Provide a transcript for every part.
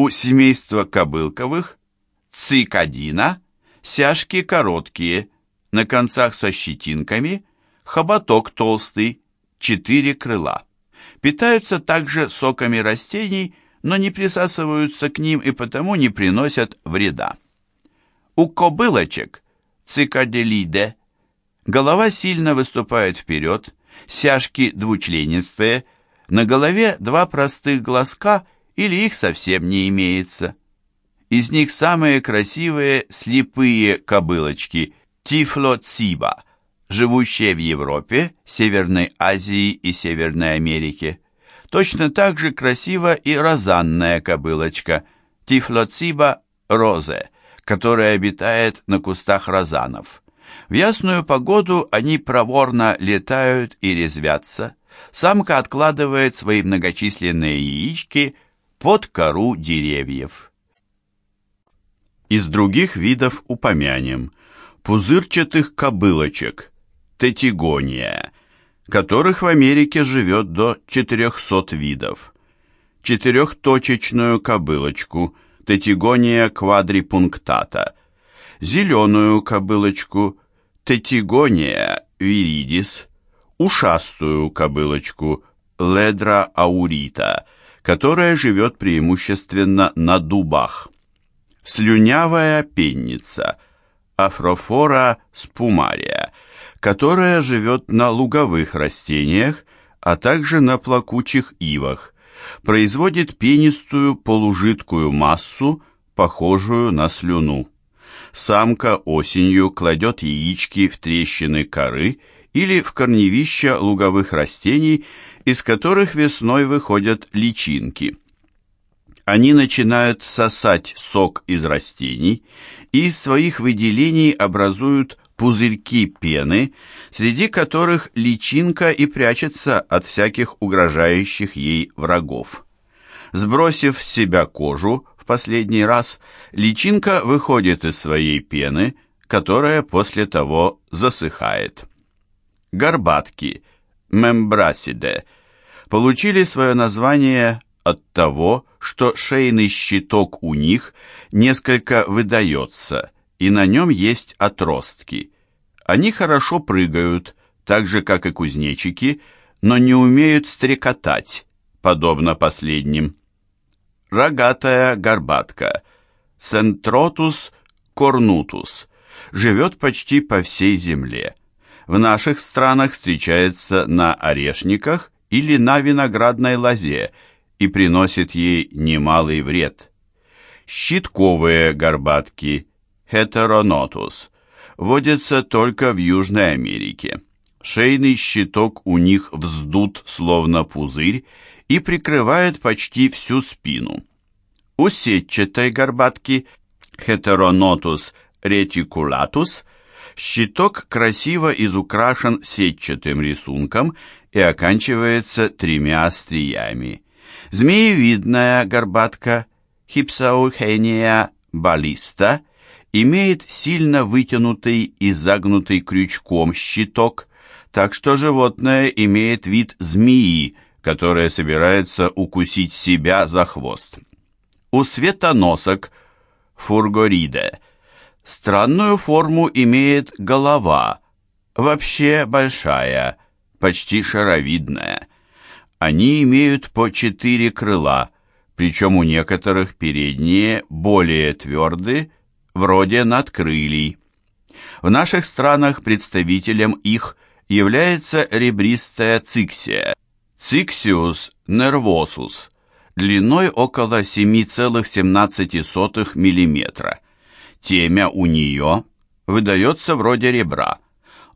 У семейства кобылковых цикадина сяжки короткие, на концах со щетинками, хоботок толстый, четыре крыла. Питаются также соками растений, но не присасываются к ним и потому не приносят вреда. У кобылочек, цикаделиде, голова сильно выступает вперед, сяжки двучленистые, на голове два простых глазка или их совсем не имеется. Из них самые красивые слепые кобылочки тифлоциба, живущие в Европе, Северной Азии и Северной Америке. Точно так же красива и розанная кобылочка тифлоциба розе, которая обитает на кустах розанов. В ясную погоду они проворно летают и резвятся. Самка откладывает свои многочисленные яички под кору деревьев. Из других видов упомянем. Пузырчатых кобылочек, тетигония, которых в Америке живет до 400 видов, четырехточечную кобылочку, тетигония квадрипунктата, зеленую кобылочку, тетигония виридис, ушастую кобылочку, ледра аурита, которая живет преимущественно на дубах слюнявая пенница, афрофора спумария, которая живет на луговых растениях, а также на плакучих ивах, производит пенистую полужидкую массу, похожую на слюну. Самка осенью кладет яички в трещины коры или в корневища луговых растений, из которых весной выходят личинки – они начинают сосать сок из растений и из своих выделений образуют пузырьки пены, среди которых личинка и прячется от всяких угрожающих ей врагов. Сбросив с себя кожу в последний раз, личинка выходит из своей пены, которая после того засыхает. Горбатки, мембрасиде, получили свое название от того, что шейный щиток у них несколько выдается, и на нем есть отростки. Они хорошо прыгают, так же, как и кузнечики, но не умеют стрекотать, подобно последним. Рогатая горбатка, Сентротус корнутус, живет почти по всей земле. В наших странах встречается на орешниках или на виноградной лозе – и приносит ей немалый вред. Щитковые горбатки Heteronotus водятся только в Южной Америке. Шейный щиток у них вздут, словно пузырь, и прикрывает почти всю спину. У сетчатой горбатки Heteronotus reticulatus щиток красиво изукрашен сетчатым рисунком и оканчивается тремя остриями. Змеевидная горбатка Хипсаухения баллиста имеет сильно вытянутый и загнутый крючком щиток, так что животное имеет вид змеи, которая собирается укусить себя за хвост. У светоносок фургориде странную форму имеет голова, вообще большая, почти шаровидная. Они имеют по четыре крыла, причем у некоторых передние более тверды, вроде надкрылий. В наших странах представителем их является ребристая циксия, циксиус нервосус, длиной около 7,17 мм. Темя у нее выдается вроде ребра.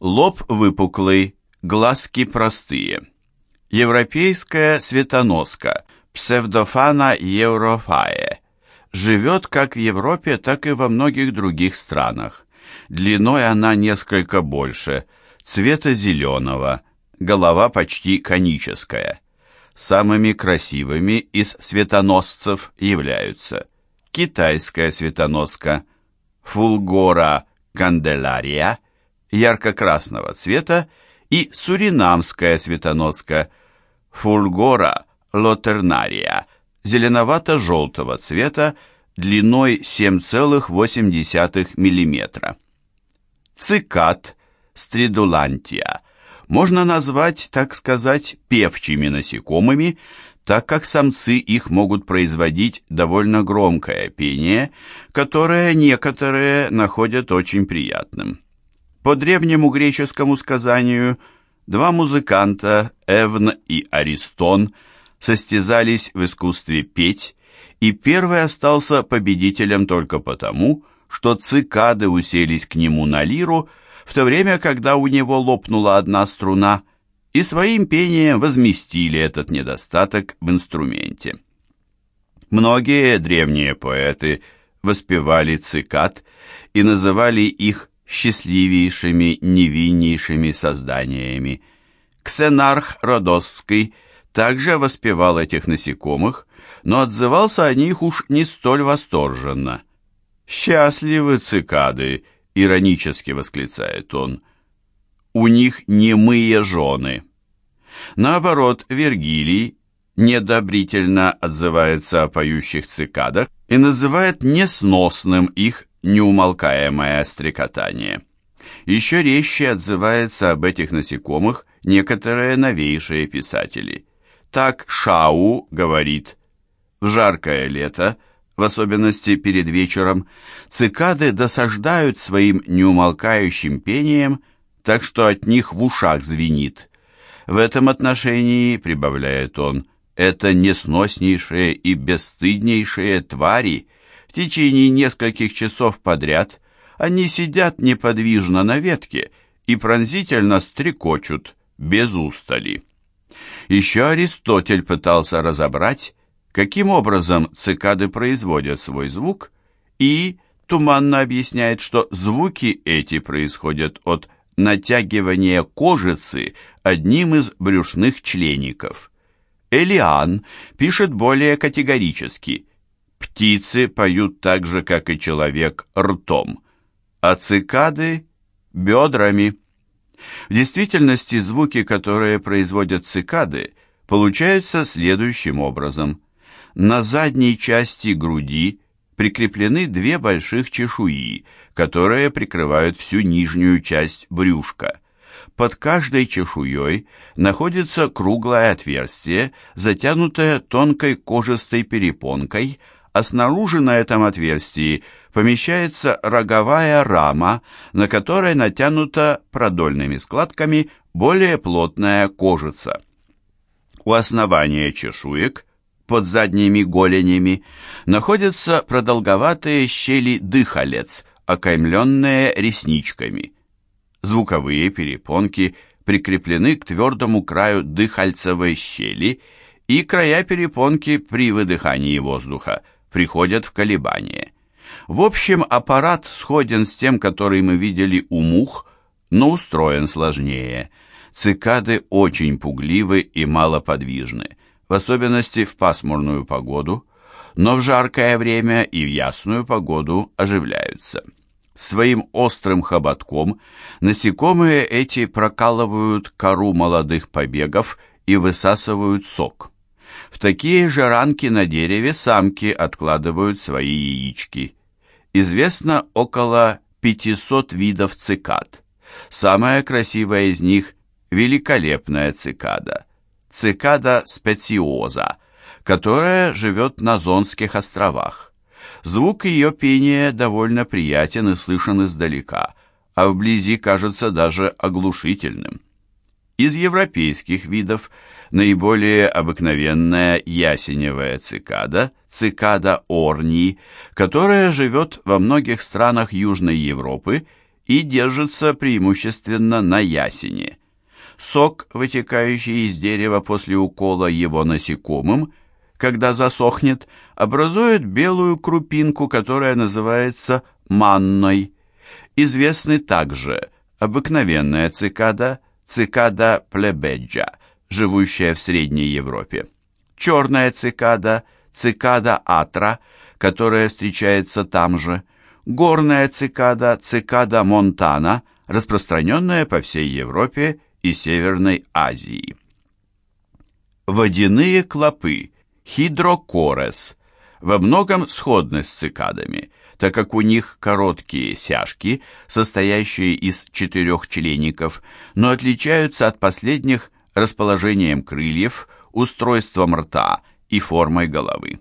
Лоб выпуклый, глазки простые. Европейская светоноска Псевдофана европае живет как в Европе, так и во многих других странах. Длиной она несколько больше, цвета зеленого, голова почти коническая. Самыми красивыми из светоносцев являются китайская светоноска Фулгора канделария ярко-красного цвета и суринамская светоноска – фульгора лотернария зеленовато-желтого цвета длиной 7,8 мм. Цикад стридулантия можно назвать, так сказать, певчими насекомыми, так как самцы их могут производить довольно громкое пение, которое некоторые находят очень приятным. По древнему греческому сказанию, два музыканта, Эвн и Аристон, состязались в искусстве петь, и первый остался победителем только потому, что цикады уселись к нему на лиру, в то время, когда у него лопнула одна струна, и своим пением возместили этот недостаток в инструменте. Многие древние поэты воспевали цикад и называли их счастливейшими, невиннейшими созданиями. Ксенарх Родосский также воспевал этих насекомых, но отзывался о них уж не столь восторженно. «Счастливы цикады!» — иронически восклицает он. «У них немые жены». Наоборот, Вергилий недобрительно отзывается о поющих цикадах и называет несносным их неумолкаемое стрекотание. Еще резче отзывается об этих насекомых некоторые новейшие писатели. Так Шау говорит, в жаркое лето, в особенности перед вечером, цикады досаждают своим неумолкающим пением, так что от них в ушах звенит. В этом отношении, прибавляет он, это несноснейшие и бесстыднейшие твари. В течение нескольких часов подряд они сидят неподвижно на ветке и пронзительно стрекочут без устали. Еще Аристотель пытался разобрать, каким образом цикады производят свой звук, и туманно объясняет, что звуки эти происходят от натягивания кожицы одним из брюшных члеников. Элиан пишет более категорически. Птицы поют так же, как и человек, ртом, а цикады – бедрами. В действительности звуки, которые производят цикады, получаются следующим образом. На задней части груди прикреплены две больших чешуи, которые прикрывают всю нижнюю часть брюшка. Под каждой чешуей находится круглое отверстие, затянутое тонкой кожистой перепонкой, а снаружи на этом отверстии помещается роговая рама, на которой натянута продольными складками более плотная кожица. У основания чешуек, под задними голенями, находятся продолговатые щели дыхалец, окаймленные ресничками. Звуковые перепонки прикреплены к твердому краю дыхальцевой щели, и края перепонки при выдыхании воздуха приходят в колебания. В общем, аппарат сходен с тем, который мы видели у мух, но устроен сложнее. Цикады очень пугливы и малоподвижны, в особенности в пасмурную погоду, но в жаркое время и в ясную погоду оживляются. Своим острым хоботком насекомые эти прокалывают кору молодых побегов и высасывают сок. В такие же ранки на дереве самки откладывают свои яички. Известно около 500 видов цикад. Самая красивая из них – великолепная цикада. Цикада специоза, которая живет на Зонских островах. Звук ее пения довольно приятен и слышен издалека, а вблизи кажется даже оглушительным. Из европейских видов наиболее обыкновенная ясеневая цикада, цикада орнии, которая живет во многих странах Южной Европы и держится преимущественно на ясене. Сок, вытекающий из дерева после укола его насекомым, когда засохнет, образует белую крупинку, которая называется манной. Известны также обыкновенная цикада, цикада плебеджа, живущая в Средней Европе, черная цикада, цикада атра, которая встречается там же, горная цикада, цикада монтана, распространенная по всей Европе и Северной Азии. Водяные клопы Хидрокорес во многом сходны с цикадами, так как у них короткие сяжки, состоящие из четырех члеников, но отличаются от последних расположением крыльев, устройством рта и формой головы.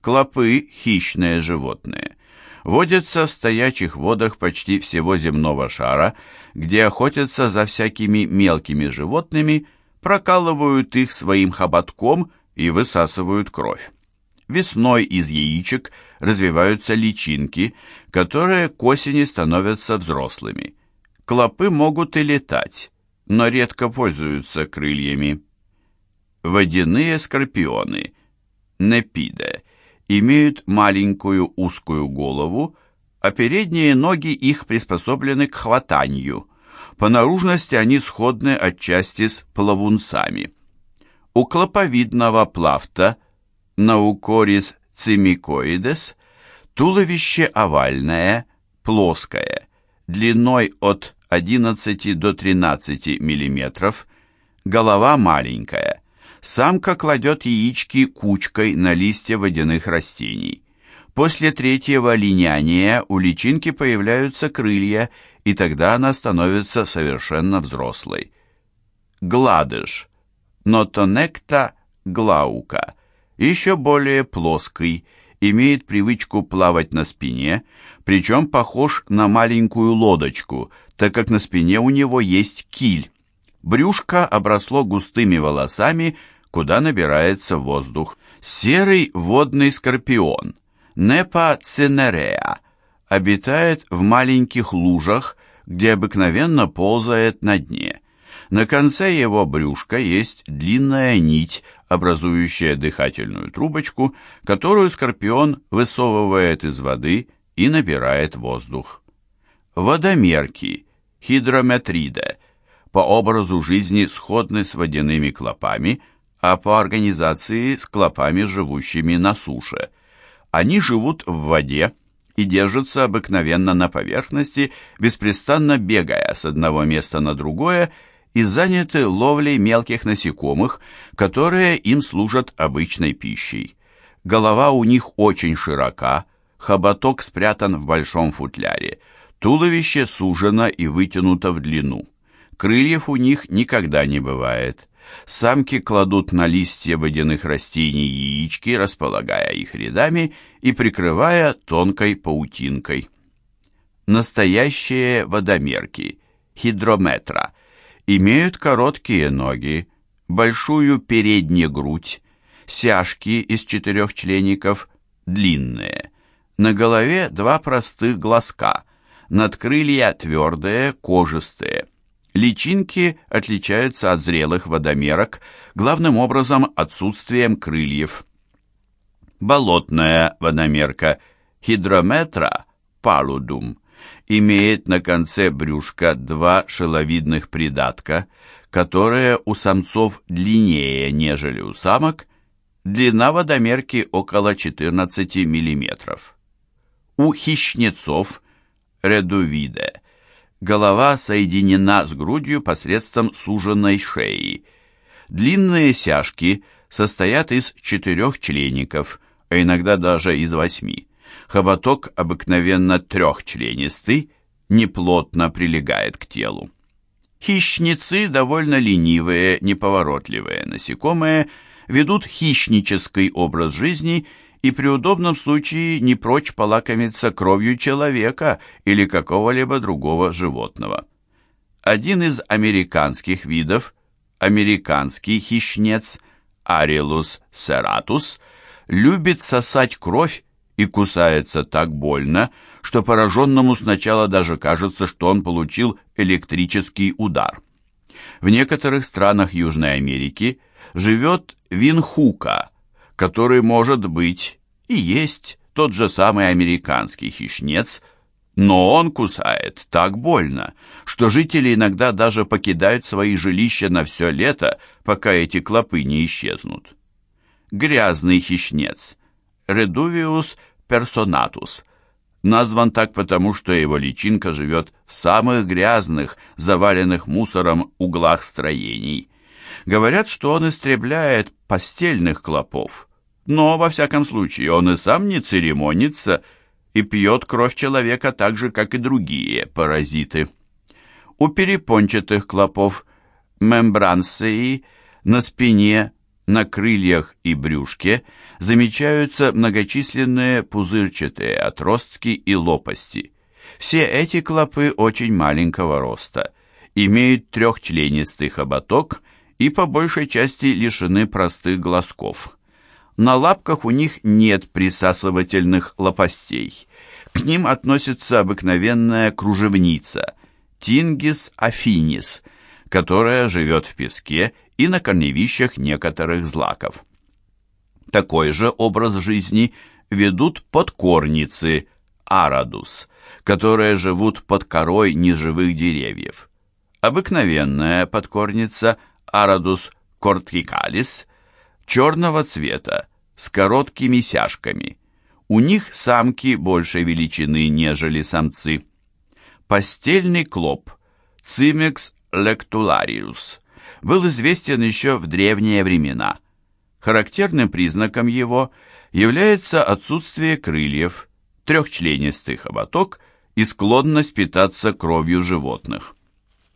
Клопы – хищные животные. Водятся в стоячих водах почти всего земного шара, где охотятся за всякими мелкими животными, прокалывают их своим хоботком и высасывают кровь. Весной из яичек развиваются личинки, которые к осени становятся взрослыми. Клопы могут и летать, но редко пользуются крыльями. Водяные скорпионы, непиде, имеют маленькую узкую голову, а передние ноги их приспособлены к хватанию. По наружности они сходны отчасти с плавунцами. У клоповидного плавта Наукорис цимикоидес туловище овальное, плоское, длиной от 11 до 13 мм, голова маленькая. Самка кладет яички кучкой на листья водяных растений. После третьего линяния у личинки появляются крылья, и тогда она становится совершенно взрослой. Гладыш. Нотонекта глаука. Еще более плоский, имеет привычку плавать на спине, причем похож на маленькую лодочку, так как на спине у него есть киль. Брюшко обросло густыми волосами, куда набирается воздух. Серый водный скорпион, Непа цинереа, обитает в маленьких лужах, где обыкновенно ползает на дне. На конце его брюшка есть длинная нить, образующая дыхательную трубочку, которую скорпион высовывает из воды и набирает воздух. Водомерки, хидрометрида, по образу жизни сходны с водяными клопами, а по организации с клопами, живущими на суше. Они живут в воде и держатся обыкновенно на поверхности, беспрестанно бегая с одного места на другое и заняты ловлей мелких насекомых, которые им служат обычной пищей. Голова у них очень широка, хоботок спрятан в большом футляре, туловище сужено и вытянуто в длину. Крыльев у них никогда не бывает. Самки кладут на листья водяных растений яички, располагая их рядами и прикрывая тонкой паутинкой. Настоящие водомерки, хидрометра, имеют короткие ноги, большую переднюю грудь, сяжки из четырех члеников длинные, на голове два простых глазка, надкрылья твердые, кожистые. Личинки отличаются от зрелых водомерок главным образом отсутствием крыльев. Болотная водомерка хидрометра палудум имеет на конце брюшка два шеловидных придатка, которые у самцов длиннее, нежели у самок, длина водомерки около 14 мм. У хищнецов редувиде голова соединена с грудью посредством суженной шеи. Длинные сяжки состоят из четырех члеников, а иногда даже из восьми. Хоботок обыкновенно трехчленистый, неплотно прилегает к телу. Хищницы, довольно ленивые, неповоротливые насекомые, ведут хищнический образ жизни и при удобном случае не прочь полакомиться кровью человека или какого-либо другого животного. Один из американских видов, американский хищнец, Арилус сератус, любит сосать кровь и кусается так больно, что пораженному сначала даже кажется, что он получил электрический удар. В некоторых странах Южной Америки живет винхука, который может быть и есть тот же самый американский хищнец, но он кусает так больно, что жители иногда даже покидают свои жилища на все лето, пока эти клопы не исчезнут. Грязный хищнец, Редувиус персонатус. Назван так потому, что его личинка живет в самых грязных, заваленных мусором углах строений. Говорят, что он истребляет постельных клопов, но, во всяком случае, он и сам не церемонится и пьет кровь человека так же, как и другие паразиты. У перепончатых клопов мембрансеи на спине, на крыльях и брюшке замечаются многочисленные пузырчатые отростки и лопасти. Все эти клопы очень маленького роста, имеют трехчленистый хоботок и по большей части лишены простых глазков. На лапках у них нет присасывательных лопастей. К ним относится обыкновенная кружевница Тингис афинис, которая живет в песке и на корневищах некоторых злаков. Такой же образ жизни ведут подкорницы арадус, которые живут под корой неживых деревьев. Обыкновенная подкорница арадус корткикалис черного цвета с короткими сяжками. У них самки большей величины, нежели самцы. Постельный клоп Цимекс лектулариус был известен еще в древние времена. Характерным признаком его является отсутствие крыльев, трехчленистый хоботок и склонность питаться кровью животных.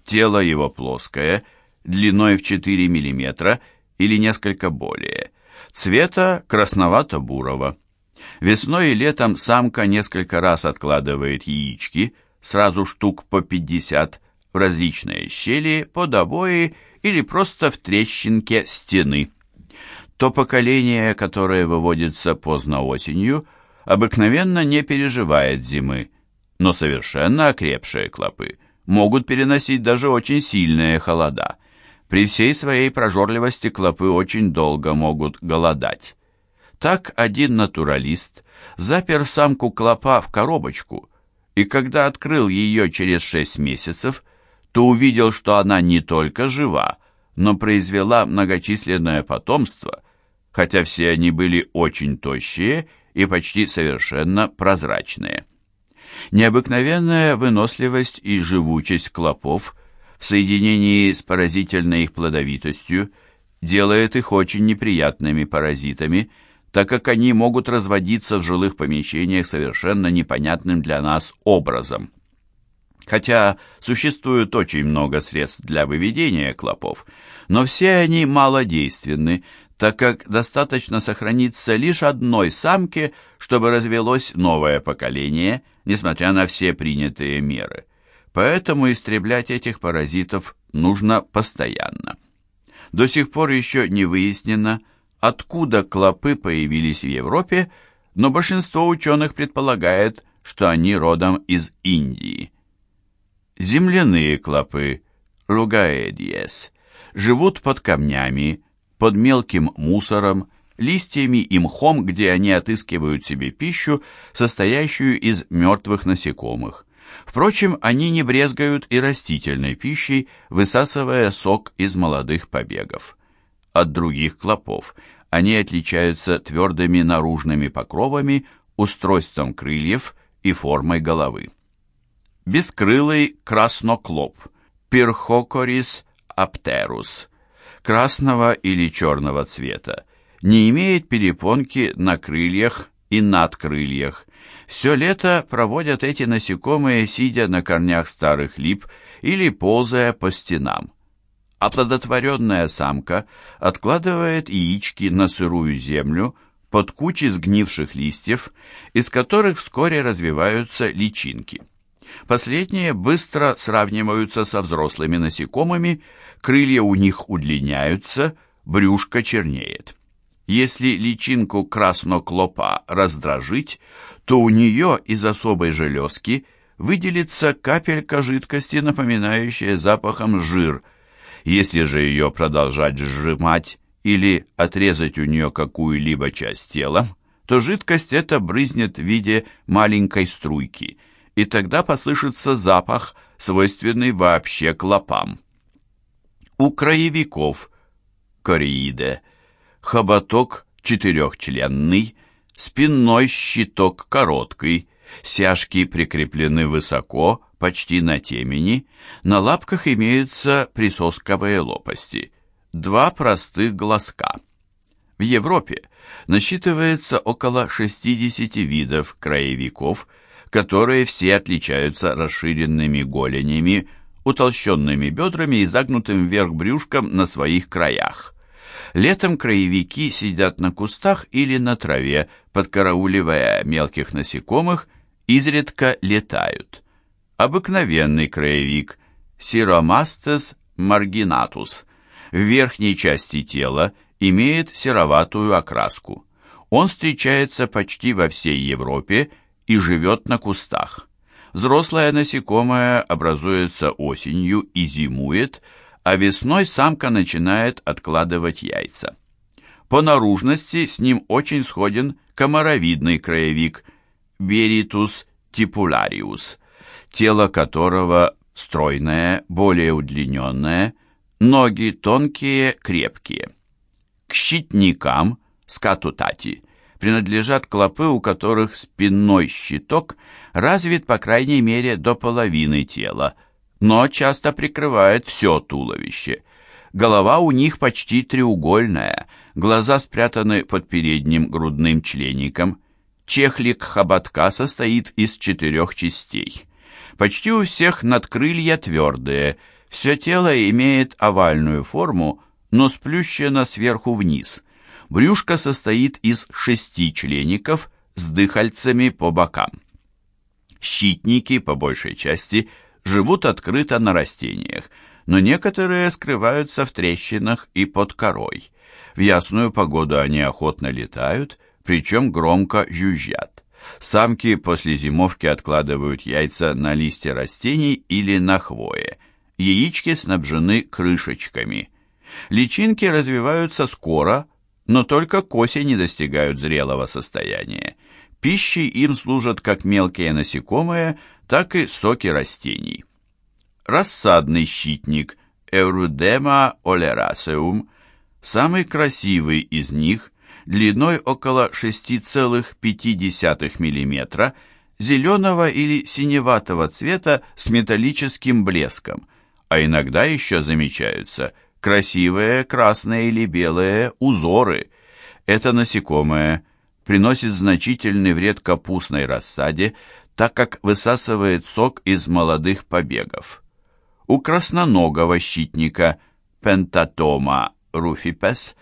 Тело его плоское, длиной в 4 мм или несколько более, цвета красновато-бурого. Весной и летом самка несколько раз откладывает яички, сразу штук по 50, в различные щели, под обои или просто в трещинке стены. То поколение, которое выводится поздно осенью, обыкновенно не переживает зимы, но совершенно окрепшие клопы могут переносить даже очень сильные холода. При всей своей прожорливости клопы очень долго могут голодать. Так один натуралист запер самку клопа в коробочку, и когда открыл ее через шесть месяцев, то увидел, что она не только жива, но произвела многочисленное потомство, хотя все они были очень тощие и почти совершенно прозрачные. Необыкновенная выносливость и живучесть клопов в соединении с поразительной их плодовитостью делает их очень неприятными паразитами, так как они могут разводиться в жилых помещениях совершенно непонятным для нас образом. Хотя существует очень много средств для выведения клопов, но все они малодейственны, так как достаточно сохраниться лишь одной самке, чтобы развелось новое поколение, несмотря на все принятые меры. Поэтому истреблять этих паразитов нужно постоянно. До сих пор еще не выяснено, откуда клопы появились в Европе, но большинство ученых предполагает, что они родом из Индии. Земляные клопы, лугаэдиес, живут под камнями, под мелким мусором, листьями и мхом, где они отыскивают себе пищу, состоящую из мертвых насекомых. Впрочем, они не брезгают и растительной пищей, высасывая сок из молодых побегов. От других клопов они отличаются твердыми наружными покровами, устройством крыльев и формой головы. Бескрылый красноклоп, Пирхокорис аптерус, красного или черного цвета, не имеет перепонки на крыльях и над крыльях. Все лето проводят эти насекомые, сидя на корнях старых лип или ползая по стенам. Оплодотворенная самка откладывает яички на сырую землю под кучей сгнивших листьев, из которых вскоре развиваются личинки. Последние быстро сравниваются со взрослыми насекомыми, крылья у них удлиняются, брюшко чернеет. Если личинку красноклопа раздражить, то у нее из особой железки выделится капелька жидкости, напоминающая запахом жир. Если же ее продолжать сжимать или отрезать у нее какую-либо часть тела, то жидкость эта брызнет в виде маленькой струйки, и тогда послышится запах, свойственный вообще клопам. У краевиков, кореиде, хоботок четырехчленный, спинной щиток короткий, сяжки прикреплены высоко, почти на темени, на лапках имеются присосковые лопасти, два простых глазка. В Европе насчитывается около 60 видов краевиков, которые все отличаются расширенными голенями, утолщенными бедрами и загнутым вверх брюшком на своих краях. Летом краевики сидят на кустах или на траве, подкарауливая мелких насекомых, изредка летают. Обыкновенный краевик Сиромастес маргинатус в верхней части тела имеет сероватую окраску. Он встречается почти во всей Европе и живет на кустах. Взрослое насекомое образуется осенью и зимует, а весной самка начинает откладывать яйца. По наружности с ним очень сходен комаровидный краевик Беритус типулариус, тело которого стройное, более удлиненное, ноги тонкие, крепкие. К щитникам, скатутати, принадлежат клопы, у которых спинной щиток развит по крайней мере до половины тела, но часто прикрывает все туловище. Голова у них почти треугольная, глаза спрятаны под передним грудным члеником. Чехлик хоботка состоит из четырех частей. Почти у всех надкрылья твердые, все тело имеет овальную форму, но сплющено сверху вниз. Брюшко состоит из шести члеников с дыхальцами по бокам. Щитники, по большей части, живут открыто на растениях, но некоторые скрываются в трещинах и под корой. В ясную погоду они охотно летают, причем громко жужжат. Самки после зимовки откладывают яйца на листья растений или на хвое. Яички снабжены крышечками. Личинки развиваются скоро, но только к осени достигают зрелого состояния. Пищей им служат как мелкие насекомые, так и соки растений. Рассадный щитник Эурудема олерасеум, самый красивый из них, длиной около 6,5 мм, зеленого или синеватого цвета с металлическим блеском, а иногда еще замечаются красивые красные или белые узоры. Это насекомое приносит значительный вред капустной рассаде, так как высасывает сок из молодых побегов. У красноногого щитника Пентатома руфипес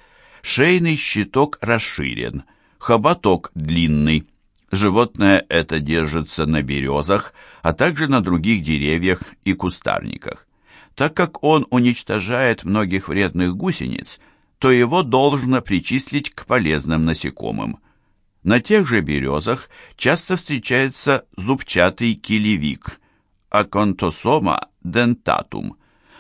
Шейный щиток расширен, хоботок длинный. Животное это держится на березах, а также на других деревьях и кустарниках. Так как он уничтожает многих вредных гусениц, то его должно причислить к полезным насекомым. На тех же березах часто встречается зубчатый килевик, аконтосома дентатум,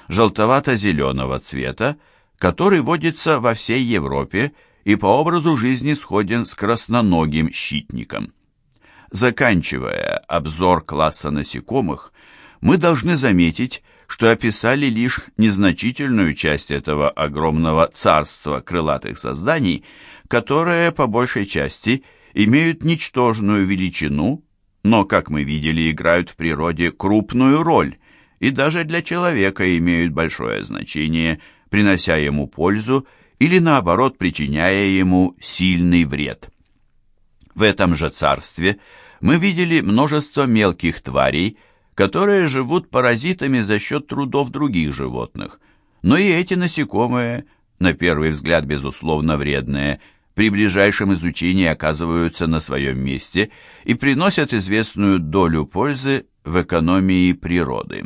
желтовато-зеленого цвета, который водится во всей Европе и по образу жизни сходен с красноногим щитником. Заканчивая обзор класса насекомых, мы должны заметить, что описали лишь незначительную часть этого огромного царства крылатых созданий, которые по большей части имеют ничтожную величину, но, как мы видели, играют в природе крупную роль и даже для человека имеют большое значение – принося ему пользу или наоборот причиняя ему сильный вред. В этом же царстве мы видели множество мелких тварей, которые живут паразитами за счет трудов других животных. Но и эти насекомые, на первый взгляд безусловно вредные, при ближайшем изучении оказываются на своем месте и приносят известную долю пользы в экономии природы.